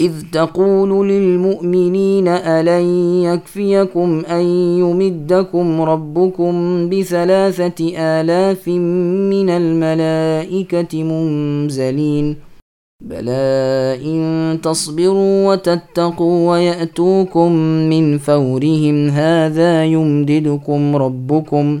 إذ تقول للمؤمنين ألن يكفيكم أن يمدكم ربكم بثلاثة آلاف من الملائكة منزلين بلى إن تصبروا وتتقوا ويأتوكم من فورهم هذا يمددكم ربكم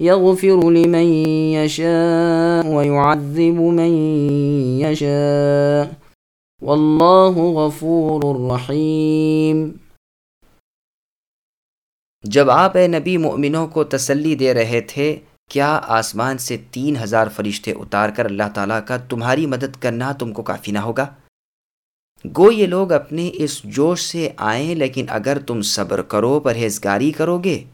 يغفر لمن يشاء ويعذب من يشاء. والله غفور رحيم. جب آپ اے نبی مؤمنوں کو تسلی دے رہے تھے، کیا آسمان سے تین ہزار فرشتے اتار کر اللہ تعالیٰ کا تمہاری مدد کرنا تم کو کافی نہ ہوگا؟ گو یہ لوگ اپنے اس جوش سے آئیں، لیکن اگر تم صبر کرو، پرہیزگاری کرو گے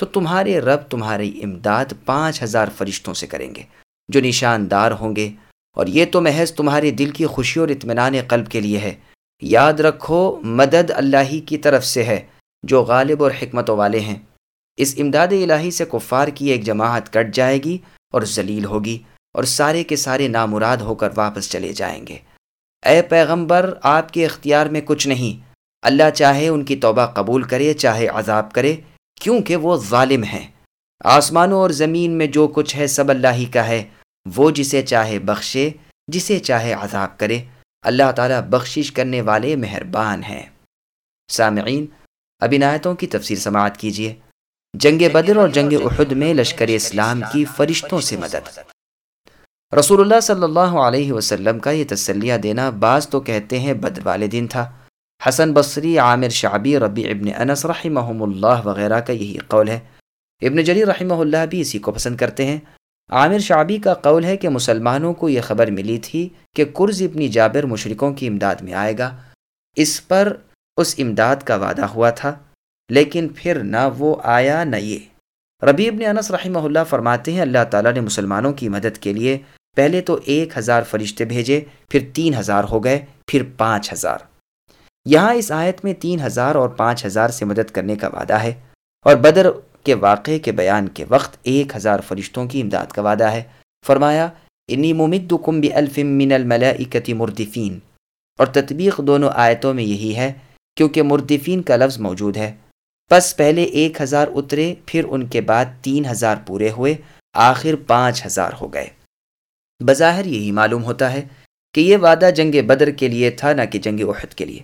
تو تمہارے رب تمہاری امداد پانچ ہزار فرشتوں سے کریں گے، جو نشاندار ہوں گے۔ اور یہ تو محض تمہارے دل کی خوشی اور اطمینان قلب کے لیے ہے۔ یاد رکھو، مدد اللہ ہی کی طرف سے ہے، جو غالب اور حکمتوں والے ہیں۔ اس امداد الہی سے کفار کی ایک جماعت کٹ جائے گی اور ذلیل ہوگی، اور سارے کے سارے نامراد ہو کر واپس چلے جائیں گے۔ اے پیغمبر، آپ کے اختیار میں کچھ نہیں۔ اللہ چاہے ان کی توبہ قبول کرے، چاہے عذاب کرے۔ کیونکہ وہ ظالم ہیں آسمانوں اور زمین میں جو کچھ ہے سب اللہ ہی کا ہے۔ وہ جسے چاہے بخشے، جسے چاہے عذاب کرے۔ اللہ تعالیٰ بخشش کرنے والے مہربان ہیں۔ سامعین، اب عنایتوں کی تفسیر سماعت کیجیے۔ جنگ بدر اور جنگ احد میں لشکر اسلام کی فرشتوں سے مدد۔ رسول اللہ صلی اللہ علیہ وسلم کا یہ تسلیہ دینا بعض تو کہتے ہیں بدر والے دن تھا۔ حسن بصری، عامر شعبی ربی ابن انس رحمہ اللہ وغیرہ کا یہی قول ہے۔ ابن جلی رحمہ اللہ بھی اسی کو پسند کرتے ہیں۔ عامر شعبی کا قول ہے کہ مسلمانوں کو یہ خبر ملی تھی کہ قرض ابنی جابر مشرقوں کی امداد میں آئے گا۔ اس پر اس امداد کا وعدہ ہوا تھا، لیکن پھر نہ وہ آیا نہ یہ۔ ربی ابن انس رحمہ اللہ فرماتے ہیں، اللہ تعالیٰ نے مسلمانوں کی مدد کے لیے پہلے تو ایک ہزار فرشتے بھیجے، پھر تین ہزار ہو گئے، پھر پانچ ہزار۔ یہاں اس آیت میں تین ہزار اور پانچ ہزار سے مدد کرنے کا وعدہ ہے اور بدر کے واقعے کے بیان کے وقت ایک ہزار فرشتوں کی امداد کا وعدہ ہے۔ فرمایا، انی ممد کم الفم من الملائکتی مردفین اور تطبیق دونوں آیتوں میں یہی ہے کیونکہ مردفین کا لفظ موجود ہے۔ پس پہلے ایک ہزار اترے، پھر ان کے بعد تین ہزار پورے ہوئے، آخر پانچ ہزار ہو گئے۔ بظاہر یہی معلوم ہوتا ہے کہ یہ وعدہ جنگ بدر کے لیے تھا، نہ کہ جنگ احد کے لیے۔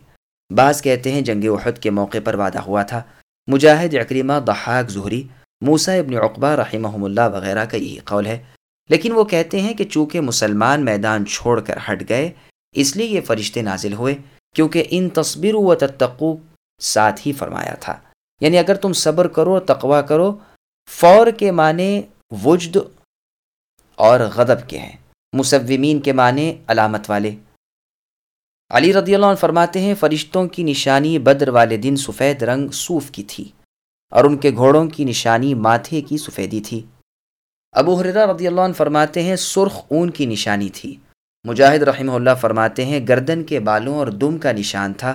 بعض کہتے ہیں جنگ احد کے موقع پر وعدہ ہوا تھا۔ مجاہد اکریمہ ضحاک ظہری موسا ابن عقبہ رحمہ اللہ وغیرہ کا یہی قول ہے۔ لیکن وہ کہتے ہیں کہ چونکہ مسلمان میدان چھوڑ کر ہٹ گئے، اس لیے یہ فرشتے نازل ہوئے، کیونکہ ان تصبر و تتقو ساتھ ہی فرمایا تھا۔ یعنی اگر تم صبر کرو تقوا کرو، فور کے معنی وجد اور غضب کے ہیں۔ مصومین کے معنی علامت والے۔ علی رضی اللہ عنہ فرماتے ہیں، فرشتوں کی نشانی بدر والے دن سفید رنگ صوف کی تھی اور ان کے گھوڑوں کی نشانی ماتھے کی سفیدی تھی۔ ابو حرہ رضی اللہ عنہ فرماتے ہیں، سرخ اون کی نشانی تھی۔ مجاہد رحمہ اللہ فرماتے ہیں، گردن کے بالوں اور دم کا نشان تھا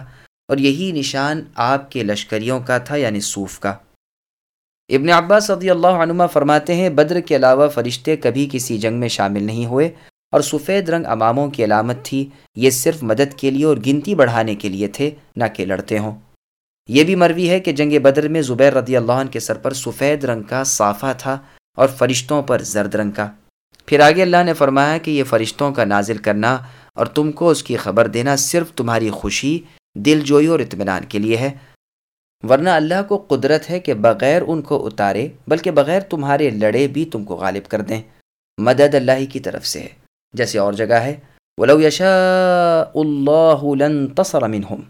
اور یہی نشان آپ کے لشکریوں کا تھا یعنی صوف کا۔ ابن عباس رضی اللہ عنہ فرماتے ہیں، بدر کے علاوہ فرشتے کبھی کسی جنگ میں شامل نہیں ہوئے۔ اور سفید رنگ اماموں کی علامت تھی۔ یہ صرف مدد کے لیے اور گنتی بڑھانے کے لیے تھے، نہ کہ لڑتے ہوں۔ یہ بھی مروی ہے کہ جنگ بدر میں زبیر رضی اللہ عنہ کے سر پر سفید رنگ کا صافہ تھا اور فرشتوں پر زرد رنگ کا۔ پھر آگے اللہ نے فرمایا کہ یہ فرشتوں کا نازل کرنا اور تم کو اس کی خبر دینا صرف تمہاری خوشی، دل جوئی اور اطمینان کے لیے ہے۔ ورنہ اللہ کو قدرت ہے کہ بغیر ان کو اتارے، بلکہ بغیر تمہارے لڑے بھی تم کو غالب کر دیں۔ مدد اللہ کی طرف سے ہے۔ جیسے اور جگہ ہے۔ ولو یشا اللہ لن تصر منہم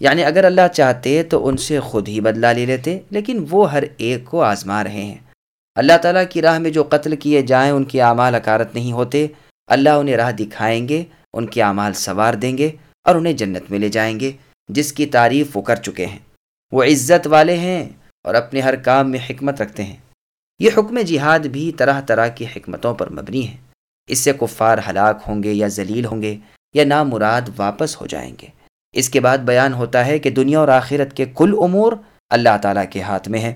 یعنی اگر اللہ چاہتے تو ان سے خود ہی بدلا لے لیتے، لیکن وہ ہر ایک کو آزما رہے ہیں۔ اللہ تعالیٰ کی راہ میں جو قتل کیے جائیں، ان کے اعمال اکارت نہیں ہوتے۔ اللہ انہیں راہ دکھائیں گے، ان کے اعمال سوار دیں گے اور انہیں جنت میں لے جائیں گے، جس کی تعریف وہ کر چکے ہیں۔ وہ عزت والے ہیں اور اپنے ہر کام میں حکمت رکھتے ہیں۔ یہ حکم جہاد بھی طرح طرح کی حکمتوں پر مبنی ہے۔ اس سے کفار ہلاک ہوں گے یا ذلیل ہوں گے یا نامراد واپس ہو جائیں گے۔ اس کے بعد بیان ہوتا ہے کہ دنیا اور آخرت کے کل امور اللہ تعالیٰ کے ہاتھ میں ہے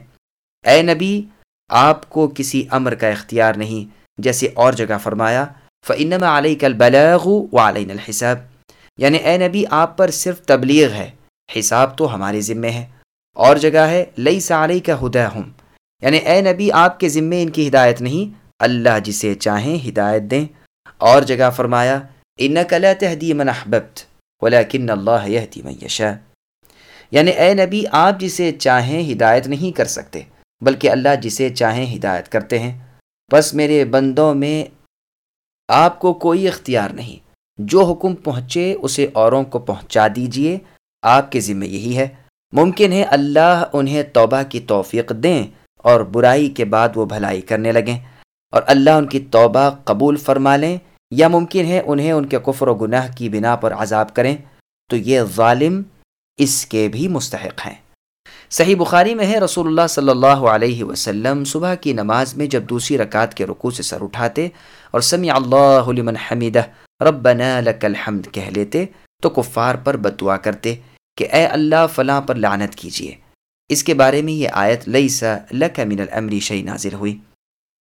اے نبی، آپ کو کسی امر کا اختیار نہیں، جیسے اور جگہ فرمایا فنما علیہ کل بلغ و علین الحساب۔ یعنی اے نبی، آپ پر صرف تبلیغ ہے، حساب تو ہمارے ذمے ہے۔ اور جگہ ہے لئی سعلی کا ہدا ہوں یعنی اے نبی، آپ کے ذمے ان کی ہدایت نہیں اللہ جسے چاہیں ہدایت دیں۔ اور جگہ فرمایا ان کلا تہدی من احببت، ولیکن اللہ یہدی من یشا یعنی اے نبی، آپ جسے چاہیں ہدایت نہیں کر سکتے، بلکہ اللہ جسے چاہیں ہدایت کرتے ہیں۔ بس میرے بندوں میں آپ کو کوئی اختیار نہیں۔ جو حکم پہنچے، اسے اوروں کو پہنچا دیجیے۔ آپ کے ذمہ یہی ہے۔ ممکن ہے اللہ انہیں توبہ کی توفیق دیں اور برائی کے بعد وہ بھلائی کرنے لگیں۔ اور اللہ ان کی توبہ قبول فرما لیں یا ممکن ہے انہیں ان کے کفر و گناہ کی بنا پر عذاب کریں، تو یہ ظالم اس کے بھی مستحق ہیں۔ صحیح بخاری میں ہے، رسول اللہ صلی اللہ علیہ وسلم صبح کی نماز میں جب دوسری رکعت کے رکوع سے سر اٹھاتے اور سمیع اللہ لمن حمیدہ، ربنا لک الحمد کہہ لیتے، تو کفار پر بدعا کرتے کہ اے اللہ فلاں پر لعنت کیجیے۔ اس کے بارے میں یہ آیت لئی سا لک من الامری شی نازل ہوئی۔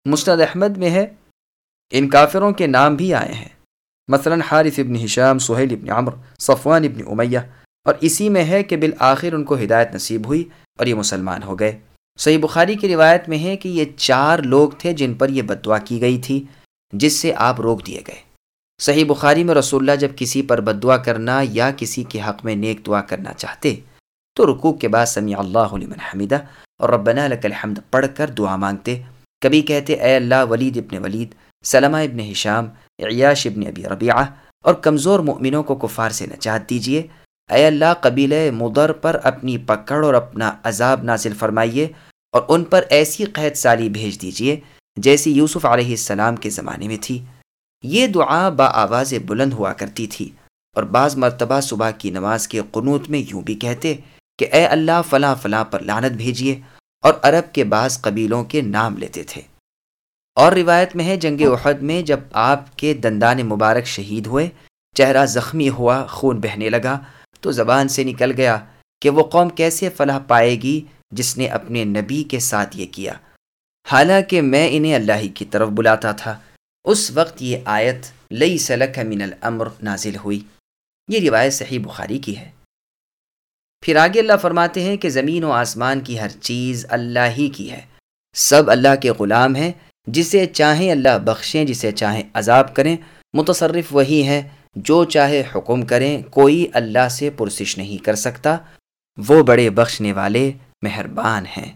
مستد احمد میں ہے۔ ان کافروں کے نام بھی آئے ہیں۔ مثلا حارث ابن حشام سہیل ابن عمر صفوان ابن امیہ، اور اسی میں ہے کہ بالآخر ان کو ہدایت نصیب ہوئی اور یہ مسلمان ہو گئے۔ صحیح بخاری کی روایت میں ہے کہ یہ چار لوگ تھے جن پر یہ بدعا کی گئی تھی، جس سے آپ روک دیے گئے۔ صحیح بخاری میں رسول اللہ جب کسی پر بدعا کرنا یا کسی کے حق میں نیک دعا کرنا چاہتے، تو رکوع کے بعد سمیع اللہ لمن حمیدہ اور ربنا لک الحمد پڑھ کر دعا مانگتے۔ کبھی کہتے، اے اللہ، ولید ابن ولید، سلمہ ابن ہشام، عیاش ابن ابی ربیعہ، اور کمزور مؤمنوں کو کفار سے نجات دیجیے اے اللہ قبیل مدر پر اپنی پکڑ اور اپنا عذاب نازل فرمائیے اور ان پر ایسی قید سالی بھیج دیجیے جیسی یوسف علیہ السلام کے زمانے میں تھی۔ یہ دعا با آواز بلند ہوا کرتی تھی اور بعض مرتبہ صبح کی نماز کے قنوت میں یوں بھی کہتے کہ اے اللہ، فلاں فلاں پر لانت بھیجیے اور عرب کے بعض قبیلوں کے نام لیتے تھے۔ اور روایت میں ہے، جنگ احد میں جب آپ کے دندان مبارک شہید ہوئے، چہرہ زخمی ہوا، خون بہنے لگا، تو زبان سے نکل گیا کہ وہ قوم کیسے فلاح پائے گی جس نے اپنے نبی کے ساتھ یہ کیا۔ حالانکہ میں انہیں اللہ ہی کی طرف بلاتا تھا۔ اس وقت یہ آیت لئی سلک من الامر نازل ہوئی۔ یہ روایت صحیح بخاری کی ہے۔ پھر آگے اللہ فرماتے ہیں کہ زمین و آسمان کی ہر چیز اللہ ہی کی ہے۔ سب اللہ کے غلام ہیں، جسے چاہیں اللہ بخشیں، جسے چاہیں عذاب کریں۔ متصرف وہی ہیں، جو چاہے حکم کریں، کوئی اللہ سے پرسش نہیں کر سکتا۔ وہ بڑے بخشنے والے، مہربان ہیں۔